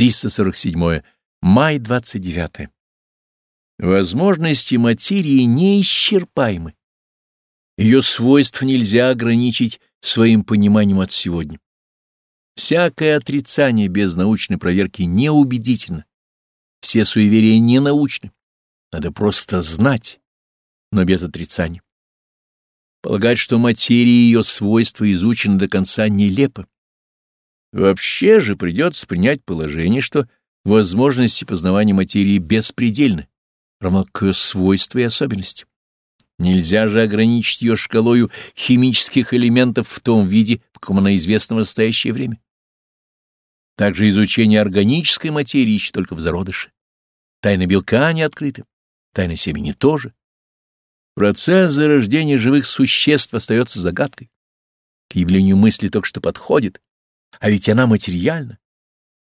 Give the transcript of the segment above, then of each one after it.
347. Май 29. Возможности материи неисчерпаемы. Ее свойств нельзя ограничить своим пониманием от сегодня. Всякое отрицание без научной проверки неубедительно. Все суеверия ненаучны. Надо просто знать, но без отрицания. Полагать, что материя и ее свойства изучены до конца, нелепо. Вообще же придется принять положение, что возможности познавания материи беспредельны, равно ее свойства и особенности. Нельзя же ограничить ее шкалою химических элементов в том виде, в каком она известна в настоящее время. Также изучение органической материи еще только в зародыше. Тайна белка не открыта, тайна семени тоже. Процесс зарождения живых существ остается загадкой. К явлению мысли только что подходит, а ведь она материальна.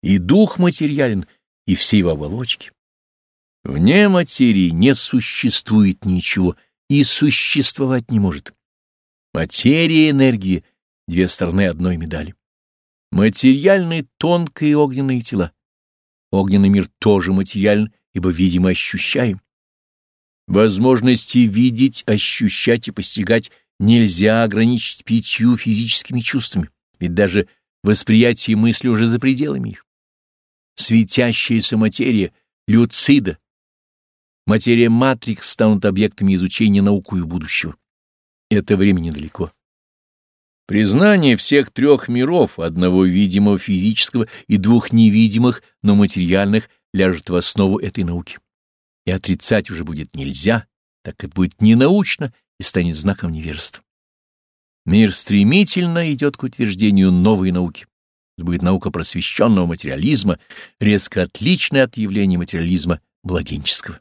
И дух материален, и все его оболочки. Вне материи не существует ничего и существовать не может. Материя и энергия — две стороны одной медали. Материальны тонкие огненные тела. Огненный мир тоже материален, ибо видимо ощущаем. Возможности видеть, ощущать и постигать нельзя ограничить пятью физическими чувствами, ведь даже восприятие мысли уже за пределами их. Светящаяся материя, люцида, материя матрикс станут объектами изучения наукою будущего. Это время недалеко. Признание всех трех миров, одного видимого физического и двух невидимых, но материальных, ляжет в основу этой науки. И отрицать уже будет нельзя, так как будет ненаучно и станет знаком невежества. Мир стремительно идет к утверждению новой науки. Это будет наука просвещенного материализма, резко отличная от явления материализма благенческого.